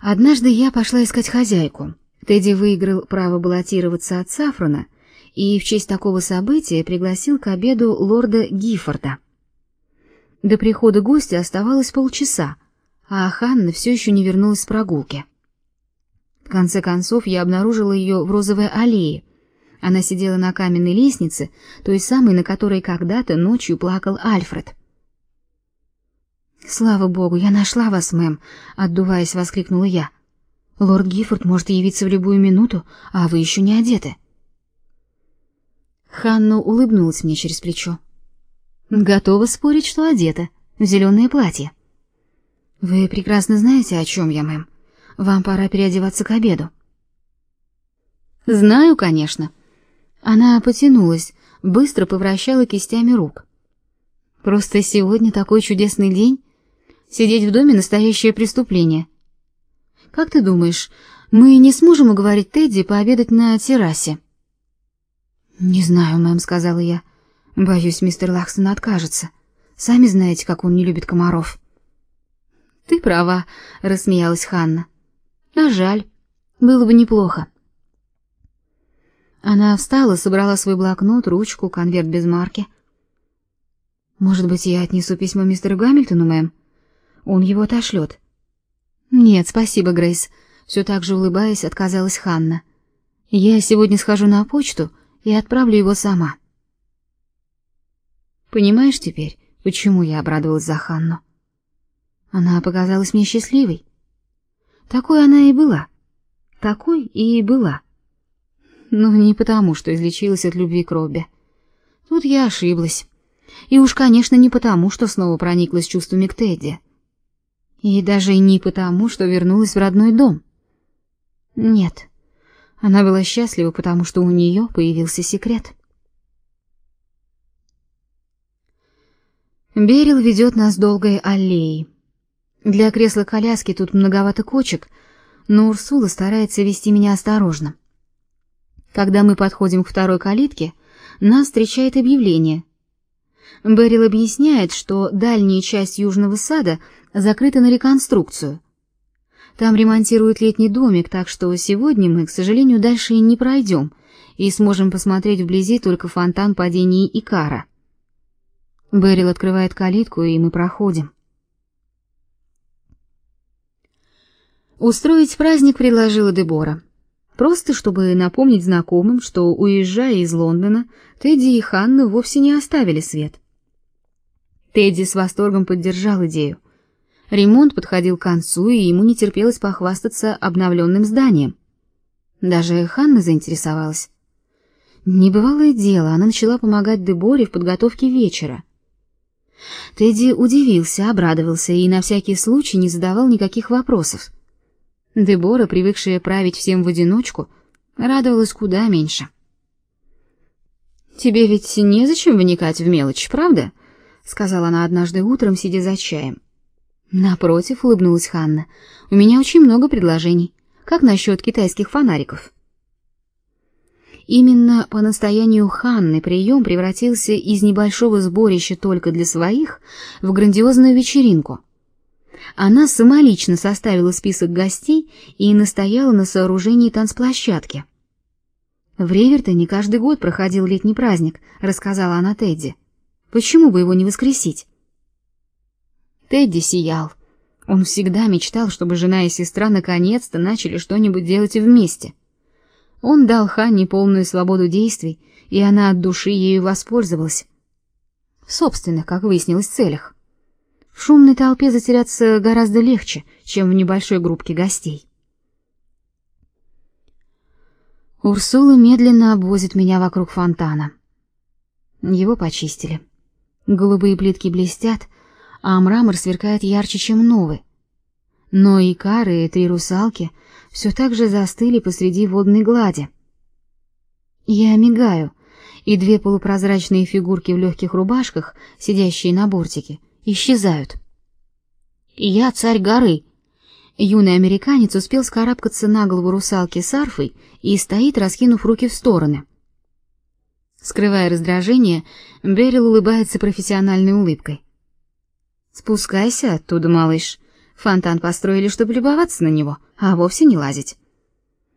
Однажды я пошла искать хозяйку. Тедди выиграл право баллотироваться от Сафрона и в честь такого события пригласил к обеду лорда Гиффорда. До прихода гостя оставалось полчаса, а Ханна все еще не вернулась с прогулки. В конце концов я обнаружила ее в розовой аллее. Она сидела на каменной лестнице, той самой, на которой когда-то ночью плакал Альфред. Слава богу, я нашла вас, мэм, отдуваясь, воскликнула я. Лорд Гиффорд может явиться в любую минуту, а вы еще не одеты. Ханна улыбнулась мне через плечо. Готова спорить, что одета в зеленое платье. Вы прекрасно знаете, о чем я, мэм. Вам пора переодеваться к обеду. Знаю, конечно. Она потянулась, быстро повращала кистями рук. Просто сегодня такой чудесный день. Сидеть в доме настоящее преступление. Как ты думаешь, мы не сможем уговорить Тедди пообедать на террасе? Не знаю, мэм, сказала я. Боюсь, мистер Лахсон откажется. Сами знаете, как он не любит комаров. Ты права, рассмеялась Ханна. А жаль. Было бы неплохо. Она встала, собрала свой блокнот, ручку, конверт без марки. Может быть, я отнесу письмо мистеру Гамильтону, мэм? Он его отошлет. Нет, спасибо, Грейс, все так же улыбаясь, отказалась Ханна. Я сегодня схожу на почту и отправлю его сама. Понимаешь теперь, почему я обрадовалась за Ханну? Она показалась мне счастливой. Такой она и была. Такой и была. Но не потому, что излечилась от любви к Робби. Тут я ошиблась. И уж, конечно, не потому, что снова прониклась чувствами к Тедди. И даже не потому, что вернулась в родной дом. Нет. Она была счастлива, потому что у нее появился секрет. Берил ведет нас долгой аллеей. Для кресла-коляски тут многовато кочек, но Урсула старается вести меня осторожно. Когда мы подходим к второй калитке, нас встречает объявление. Берил объясняет, что дальняя часть южного сада закрыта на реконструкцию. Там ремонтируют летний домик, так что сегодня мы, к сожалению, дальше и не пройдем и сможем посмотреть вблизи только фонтан падения Икара. Берил открывает калитку, и мы проходим. Устроить праздник предложила Дебора. Просто чтобы напомнить знакомым, что уезжая из Лондона, Тедди и Ханна вовсе не оставили свет. Тедди с восторгом поддержал идею. Ремонт подходил к концу, и ему не терпелось похвастаться обновленным зданием. Даже Ханна заинтересовалась. Небывалое дело, она начала помогать Деборе в подготовке вечера. Тедди удивился, обрадовался и на всякий случай не задавал никаких вопросов. Дебора, привыкшая править всем в одиночку, радовалась куда меньше. Тебе ведь незачем вникать в мелочи, правда? сказала она однажды утром, сидя за чаем. Напротив, улыбнулась Ханна. У меня очень много предложений. Как насчет китайских фонариков? Именно по настоянию Ханны прием превратился из небольшого сборища только для своих в грандиозную вечеринку. Она самолично составила список гостей и настояла на сооружении танцплощадки. В Ревертоне каждый год проходил летний праздник, рассказала она Тедди. Почему бы его не воскресить? Тедди сиял. Он всегда мечтал, чтобы жена и сестра наконец-то начали что-нибудь делать вместе. Он дал Ханне полную свободу действий, и она от души ею воспользовалась. В собственных, как выяснилось, целях. В шумной толпе затеряться гораздо легче, чем в небольшой группке гостей. Урсула медленно обвозит меня вокруг фонтана. Его почистили. Голубые плитки блестят, а мрамор сверкает ярче, чем новый. Но и кары, и три русалки все так же застыли посреди водной глади. Я мигаю, и две полупрозрачные фигурки в легких рубашках, сидящие на бортике, исчезают. Я царь горы. Юный американец успел скарабкаться на голову русалки с арфой и стоит, раскинув руки в стороны. Скрывая раздражение, Берил улыбается профессиональной улыбкой. Спускайся оттуда, малыш. Фонтан построили, чтобы любоваться на него, а вовсе не лазить.